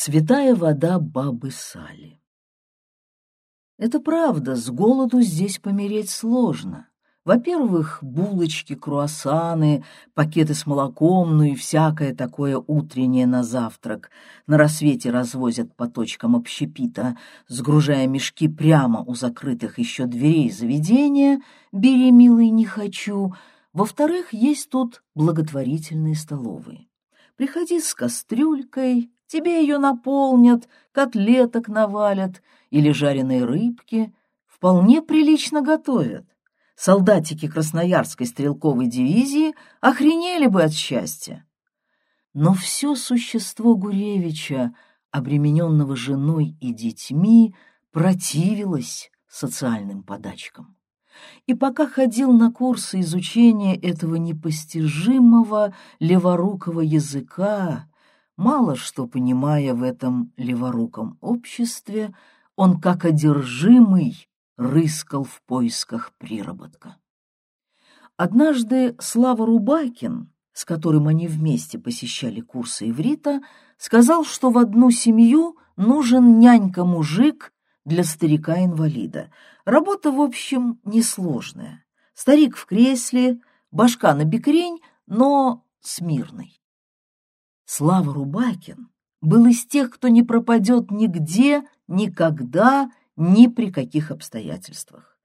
Святая вода бабы Сали. Это правда, с голоду здесь помереть сложно. Во-первых, булочки, круассаны, пакеты с молоком, ну и всякое такое утреннее на завтрак. На рассвете развозят по точкам общепита, сгружая мешки прямо у закрытых еще дверей заведения. «Бери, милый, не хочу». Во-вторых, есть тут благотворительные столовые. Приходи с кастрюлькой, тебе ее наполнят, котлеток навалят или жареные рыбки. Вполне прилично готовят солдатики Красноярской стрелковой дивизии охренели бы от счастья. Но все существо Гуревича, обремененного женой и детьми, противилось социальным подачкам. И пока ходил на курсы изучения этого непостижимого леворукого языка, мало что понимая в этом леворуком обществе, он как одержимый рыскал в поисках приработка. Однажды Слава Рубакин, с которым они вместе посещали курсы иврита, сказал, что в одну семью нужен нянька-мужик для старика-инвалида. Работа, в общем, несложная. Старик в кресле, башка на бекрень, но смирный. Слава Рубакин был из тех, кто не пропадет нигде, никогда ни при каких обстоятельствах.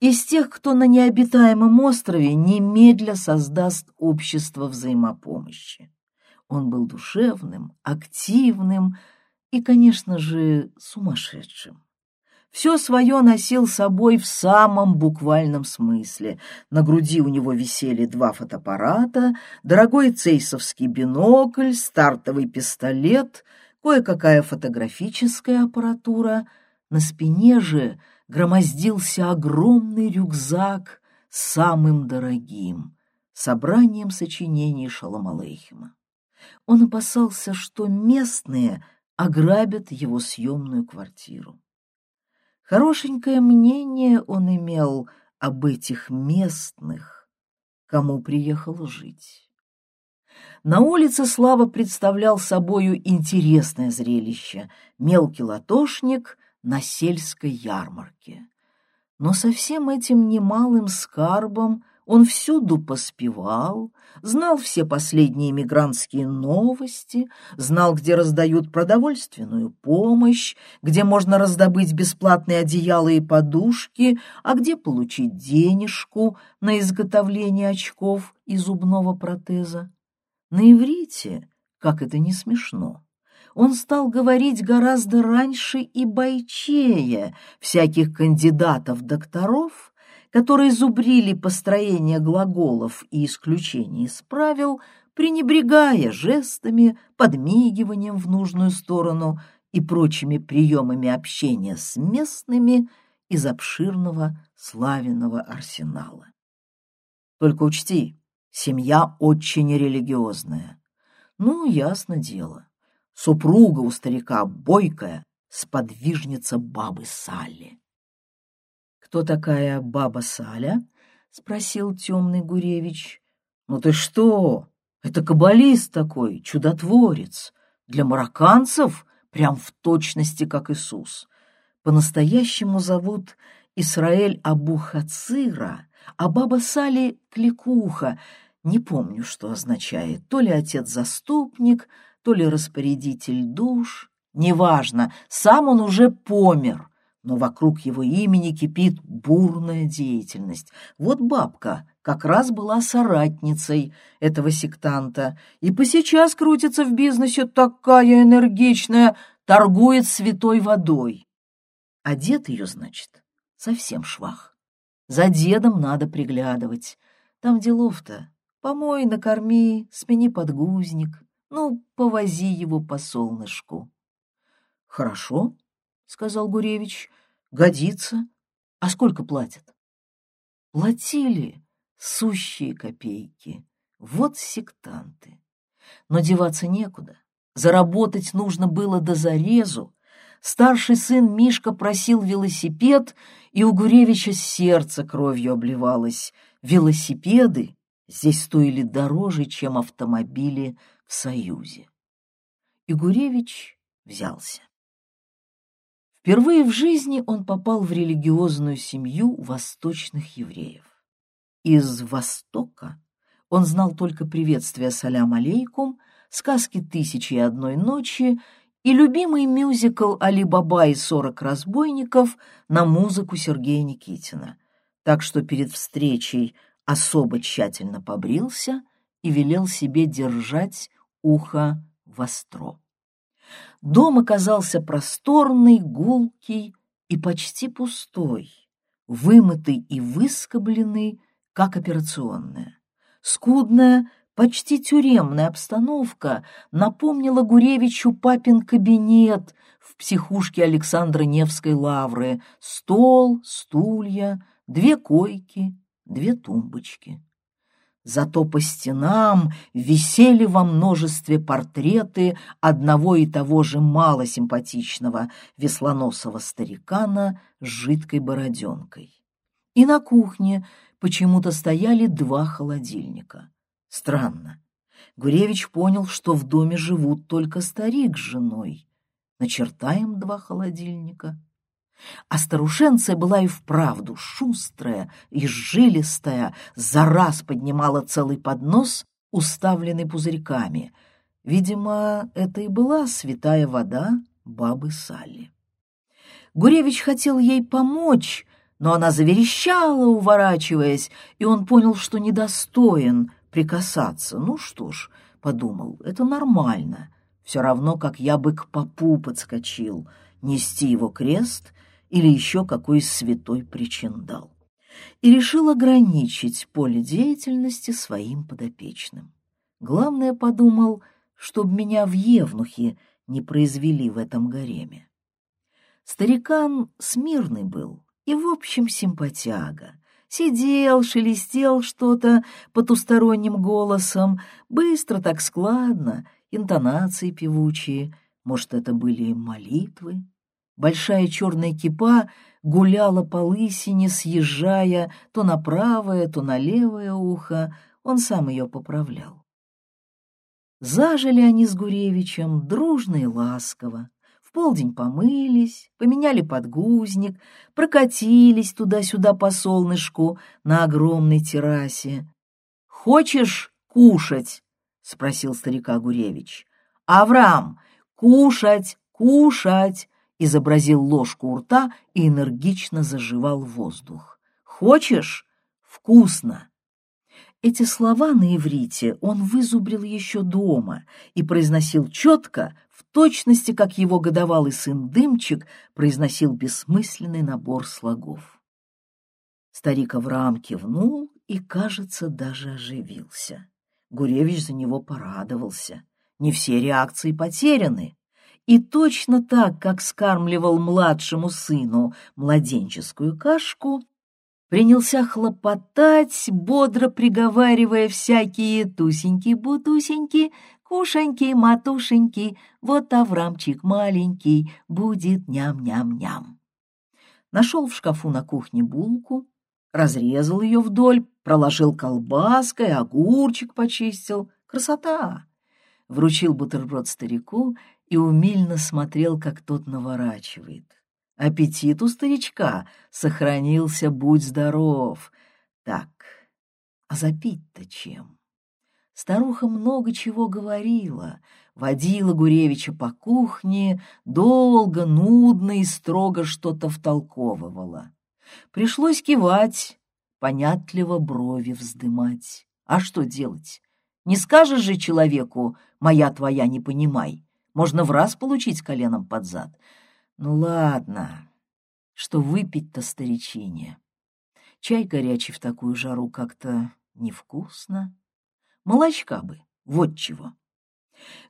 Из тех, кто на необитаемом острове немедля создаст общество взаимопомощи. Он был душевным, активным и, конечно же, сумасшедшим. Все свое носил с собой в самом буквальном смысле. На груди у него висели два фотоаппарата, дорогой цейсовский бинокль, стартовый пистолет, кое-какая фотографическая аппаратура — на спине же громоздился огромный рюкзак с самым дорогим — собранием сочинений Шаламалейхима. Он опасался, что местные ограбят его съемную квартиру. Хорошенькое мнение он имел об этих местных, кому приехал жить. На улице Слава представлял собою интересное зрелище. Мелкий латошник на сельской ярмарке. Но со всем этим немалым скарбом он всюду поспевал, знал все последние мигрантские новости, знал, где раздают продовольственную помощь, где можно раздобыть бесплатные одеяла и подушки, а где получить денежку на изготовление очков и зубного протеза. На иврите, как это не смешно, он стал говорить гораздо раньше и бойчее всяких кандидатов-докторов, которые зубрили построение глаголов и исключения из правил, пренебрегая жестами, подмигиванием в нужную сторону и прочими приемами общения с местными из обширного славяного арсенала. Только учти, семья очень религиозная. Ну, ясно дело. Супруга у старика бойкая, сподвижница бабы Салли. «Кто такая баба Саля?» — спросил темный Гуревич. «Ну ты что? Это каббалист такой, чудотворец. Для марокканцев прям в точности, как Иисус. По-настоящему зовут Исраэль Абу Хацира, а баба Сали — Кликуха. Не помню, что означает. То ли отец-заступник, то ли распорядитель душ, неважно, сам он уже помер, но вокруг его имени кипит бурная деятельность. Вот бабка как раз была соратницей этого сектанта, и по сейчас крутится в бизнесе такая энергичная, торгует святой водой. А дед ее, значит, совсем швах. За дедом надо приглядывать. Там делов-то. Помой, накорми, смени подгузник, ну, повози его по солнышку. — Хорошо, — сказал Гуревич, — годится. А сколько платят? Платили сущие копейки. Вот сектанты. Но деваться некуда. Заработать нужно было до зарезу. Старший сын Мишка просил велосипед, и у Гуревича сердце кровью обливалось. Велосипеды здесь стоили дороже, чем автомобили в Союзе. И Гуревич взялся. Впервые в жизни он попал в религиозную семью восточных евреев. Из Востока он знал только приветствие «Салям алейкум», сказки «Тысячи и одной ночи» и любимый мюзикл «Али Баба и сорок разбойников» на музыку Сергея Никитина. Так что перед встречей особо тщательно побрился и велел себе держать ухо востро. Дом оказался просторный, гулкий и почти пустой, вымытый и выскобленный, как операционная. Скудная, почти тюремная обстановка напомнила Гуревичу папин кабинет в психушке Александра Невской лавры. Стол, стулья, две койки, две тумбочки. Зато по стенам висели во множестве портреты одного и того же малосимпатичного веслоносого старикана с жидкой бороденкой. И на кухне почему-то стояли два холодильника. Странно. Гуревич понял, что в доме живут только старик с женой. Начертаем два холодильника. А старушенция была и вправду шустрая и жилистая, за раз поднимала целый поднос, уставленный пузырьками. Видимо, это и была святая вода бабы Салли. Гуревич хотел ей помочь, но она заверещала, уворачиваясь, и он понял, что недостоин прикасаться. Ну что ж, подумал, это нормально. Все равно, как я бы к попу подскочил, нести его крест или еще какой святой причиндал. И решил ограничить поле деятельности своим подопечным. Главное, подумал, чтобы меня в Евнухе не произвели в этом гареме. Старикан смирный был и, в общем, симпатяга. Сидел, шелестел что-то потусторонним голосом, быстро так складно, интонации певучие, может, это были молитвы. Большая черная кипа гуляла по лысине, съезжая то на правое, то на левое ухо. Он сам ее поправлял. Зажили они с Гуревичем дружно и ласково. В полдень помылись, поменяли подгузник, прокатились туда-сюда по солнышку на огромной террасе. «Хочешь кушать?» — спросил старика Гуревич. «Авраам, кушать, кушать!» Изобразил ложку у рта и энергично заживал воздух. «Хочешь? Вкусно!» Эти слова на иврите он вызубрил еще дома и произносил четко, в точности, как его годовалый сын Дымчик произносил бессмысленный набор слогов. Старик Авраам кивнул и, кажется, даже оживился. Гуревич за него порадовался. Не все реакции потеряны и точно так, как скармливал младшему сыну младенческую кашку, принялся хлопотать, бодро приговаривая всякие тусеньки-бутусеньки, кушеньки-матушеньки, вот Аврамчик маленький будет ням-ням-ням. Нашел в шкафу на кухне булку, разрезал ее вдоль, проложил колбаской, огурчик почистил. Красота! Вручил бутерброд старику и умильно смотрел, как тот наворачивает. Аппетит у старичка сохранился, будь здоров. Так, а запить-то чем? Старуха много чего говорила, водила Гуревича по кухне, долго, нудно и строго что-то втолковывала. Пришлось кивать, понятливо брови вздымать. А что делать? Не скажешь же человеку «моя твоя, не понимай», можно в раз получить коленом под зад. Ну ладно, что выпить-то старичине. Чай горячий в такую жару как-то невкусно. Молочка бы, вот чего.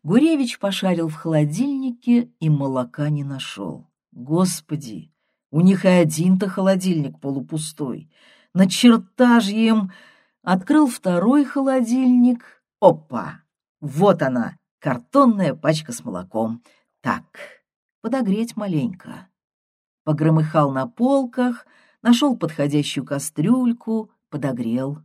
Гуревич пошарил в холодильнике и молока не нашел. Господи, у них и один-то холодильник полупустой. На чертажьем открыл второй холодильник. Опа! Вот она, картонная пачка с молоком. Так, подогреть маленько. Погромыхал на полках, нашел подходящую кастрюльку, подогрел.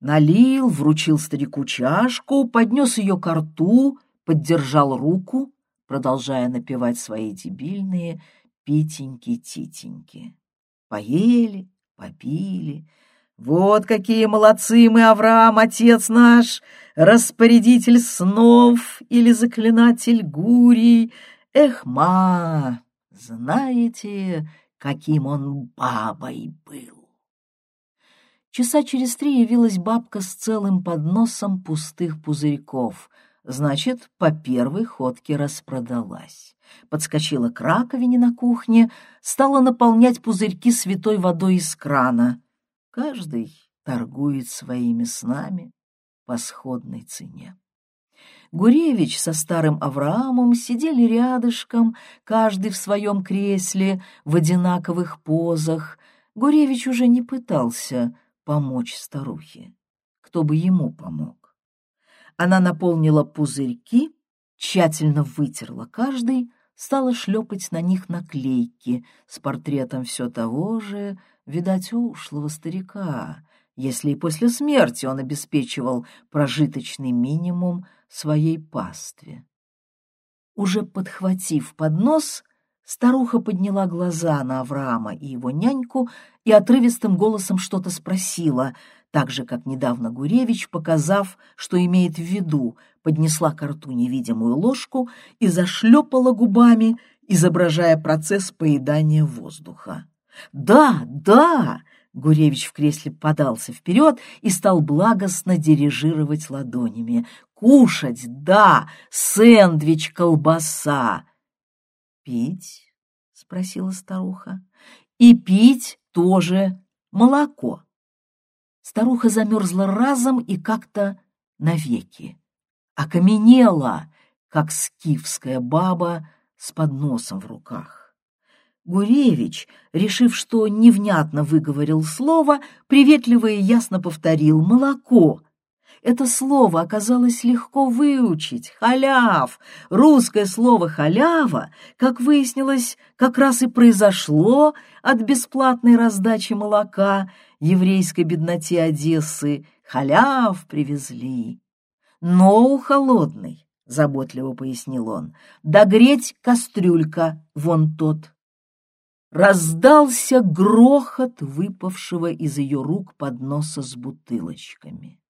Налил, вручил старику чашку, поднес ее к рту, поддержал руку, продолжая напевать свои дебильные питеньки-титеньки. Поели, попили. Вот какие молодцы мы, Авраам, отец наш, распорядитель снов или заклинатель гурий. Эх, ма, знаете, каким он бабой был. Часа через три явилась бабка с целым подносом пустых пузырьков. Значит, по первой ходке распродалась. Подскочила к раковине на кухне, стала наполнять пузырьки святой водой из крана. Каждый торгует своими снами по сходной цене. Гуревич со старым Авраамом сидели рядышком, каждый в своем кресле, в одинаковых позах. Гуревич уже не пытался помочь старухе. Кто бы ему помог? Она наполнила пузырьки, тщательно вытерла каждый, стала шлепать на них наклейки с портретом все того же, видать, ушлого старика, если и после смерти он обеспечивал прожиточный минимум своей пастве. Уже подхватив поднос, Старуха подняла глаза на Авраама и его няньку и отрывистым голосом что-то спросила, так же, как недавно Гуревич, показав, что имеет в виду, поднесла к рту невидимую ложку и зашлепала губами, изображая процесс поедания воздуха. «Да, да!» — Гуревич в кресле подался вперед и стал благостно дирижировать ладонями. «Кушать, да! Сэндвич, колбаса!» «Пить?» — спросила старуха. «И пить тоже молоко». Старуха замерзла разом и как-то навеки. Окаменела, как скифская баба с подносом в руках. Гуревич, решив, что невнятно выговорил слово, приветливо и ясно повторил «молоко», это слово оказалось легко выучить. Халяв. Русское слово «халява», как выяснилось, как раз и произошло от бесплатной раздачи молока еврейской бедноте Одессы. Халяв привезли. Но у холодной, — заботливо пояснил он, — догреть кастрюлька вон тот. Раздался грохот выпавшего из ее рук подноса с бутылочками.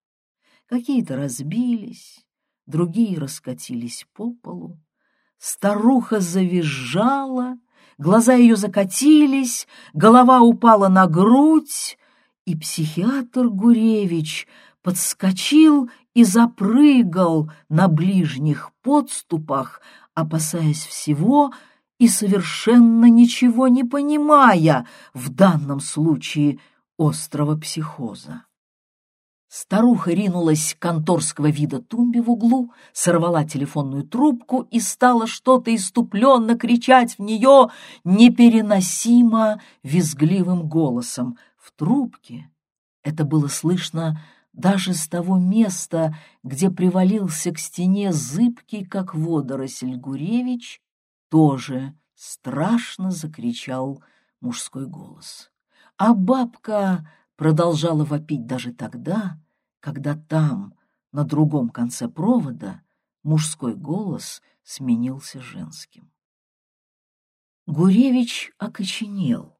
Какие-то разбились, другие раскатились по полу. Старуха завизжала, глаза ее закатились, голова упала на грудь, и психиатр Гуревич подскочил и запрыгал на ближних подступах, опасаясь всего и совершенно ничего не понимая в данном случае острого психоза. Старуха ринулась к конторского вида тумбе в углу, сорвала телефонную трубку и стала что-то иступленно кричать в нее непереносимо визгливым голосом. В трубке это было слышно даже с того места, где привалился к стене зыбкий, как водоросль Гуревич, тоже страшно закричал мужской голос. А бабка продолжала вопить даже тогда, когда там, на другом конце провода, мужской голос сменился женским. Гуревич окоченел.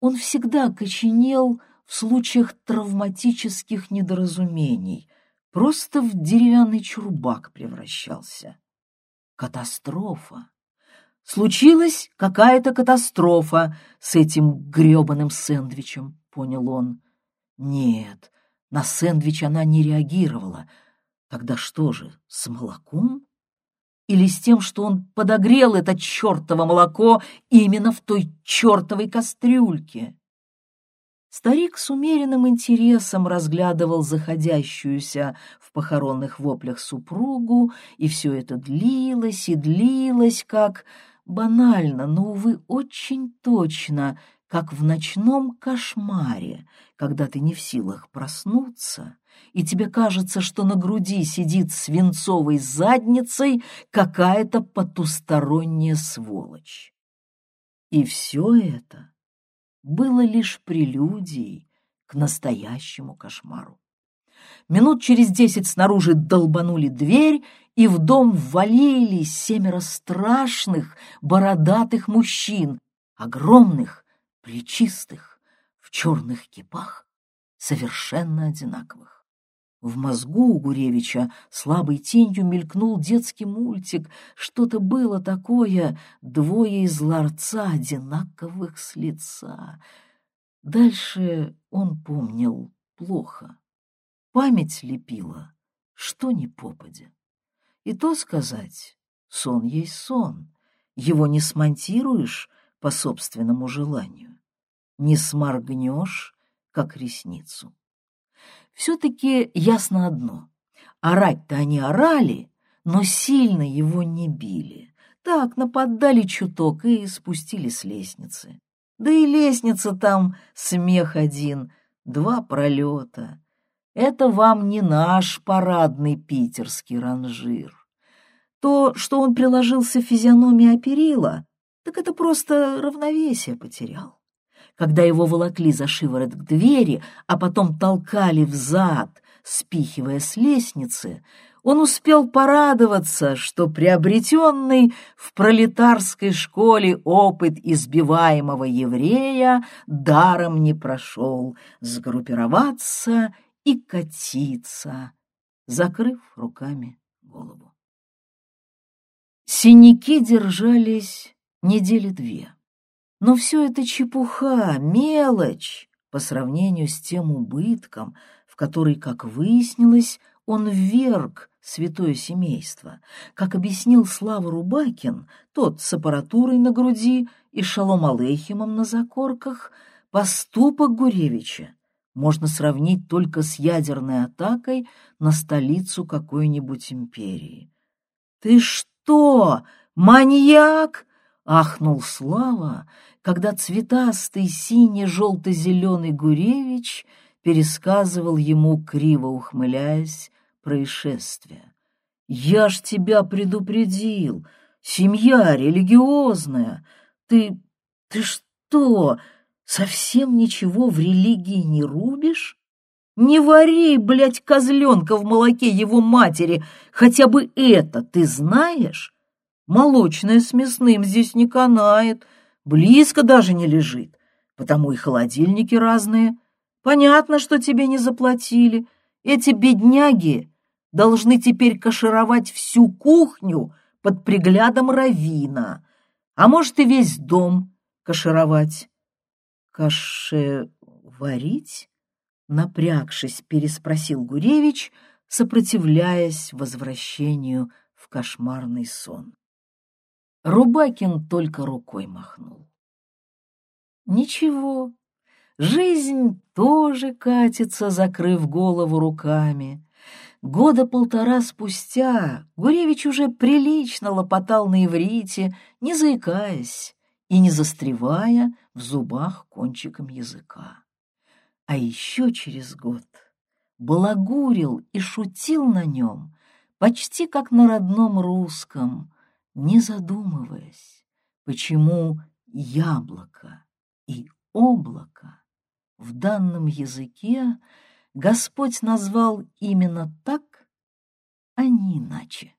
Он всегда окоченел в случаях травматических недоразумений, просто в деревянный чурбак превращался. Катастрофа. Случилась какая-то катастрофа с этим грёбаным сэндвичем, понял он. Нет, на сэндвич она не реагировала. Тогда что же, с молоком? Или с тем, что он подогрел это чертово молоко именно в той чертовой кастрюльке? Старик с умеренным интересом разглядывал заходящуюся в похоронных воплях супругу, и все это длилось и длилось, как банально, но, увы, очень точно — как в ночном кошмаре, когда ты не в силах проснуться, и тебе кажется, что на груди сидит свинцовой задницей какая-то потусторонняя сволочь. И все это было лишь прелюдией к настоящему кошмару. Минут через десять снаружи долбанули дверь, и в дом ввалились семеро страшных бородатых мужчин, огромных, плечистых, в черных кипах, совершенно одинаковых. В мозгу у Гуревича слабой тенью мелькнул детский мультик. Что-то было такое, двое из ларца, одинаковых с лица. Дальше он помнил плохо. Память лепила, что ни попадя. И то сказать, сон есть сон. Его не смонтируешь по собственному желанию. Не сморгнешь, как ресницу. Все-таки ясно одно. Орать-то они орали, но сильно его не били. Так, нападали чуток и спустили с лестницы. Да и лестница там смех один, два пролета. Это вам не наш парадный питерский ранжир. То, что он приложился физиономии оперила, так это просто равновесие потерял когда его волокли за шиворот к двери, а потом толкали взад, спихивая с лестницы, он успел порадоваться, что приобретенный в пролетарской школе опыт избиваемого еврея даром не прошел сгруппироваться и катиться, закрыв руками голову. Синяки держались недели две. Но все это чепуха, мелочь по сравнению с тем убытком, в который, как выяснилось, он вверг святое семейство. Как объяснил Слава Рубакин, тот с аппаратурой на груди и шалом алейхимом на закорках, поступок Гуревича можно сравнить только с ядерной атакой на столицу какой-нибудь империи. «Ты что, маньяк?» Ахнул Слава, когда цветастый сине-желто-зеленый Гуревич пересказывал ему, криво ухмыляясь, происшествие. «Я ж тебя предупредил! Семья религиозная! Ты... ты что, совсем ничего в религии не рубишь? Не вари, блядь, козленка в молоке его матери! Хотя бы это ты знаешь?» Молочное с мясным здесь не канает, близко даже не лежит, потому и холодильники разные. Понятно, что тебе не заплатили. Эти бедняги должны теперь кашировать всю кухню под приглядом равина, а может и весь дом кашировать. Каше варить? Напрягшись, переспросил Гуревич, сопротивляясь возвращению в кошмарный сон. Рубакин только рукой махнул. Ничего, жизнь тоже катится, закрыв голову руками. Года полтора спустя Гуревич уже прилично лопотал на иврите, не заикаясь и не застревая в зубах кончиком языка. А еще через год балагурил и шутил на нем почти как на родном русском — не задумываясь, почему яблоко и облако в данном языке Господь назвал именно так, а не иначе.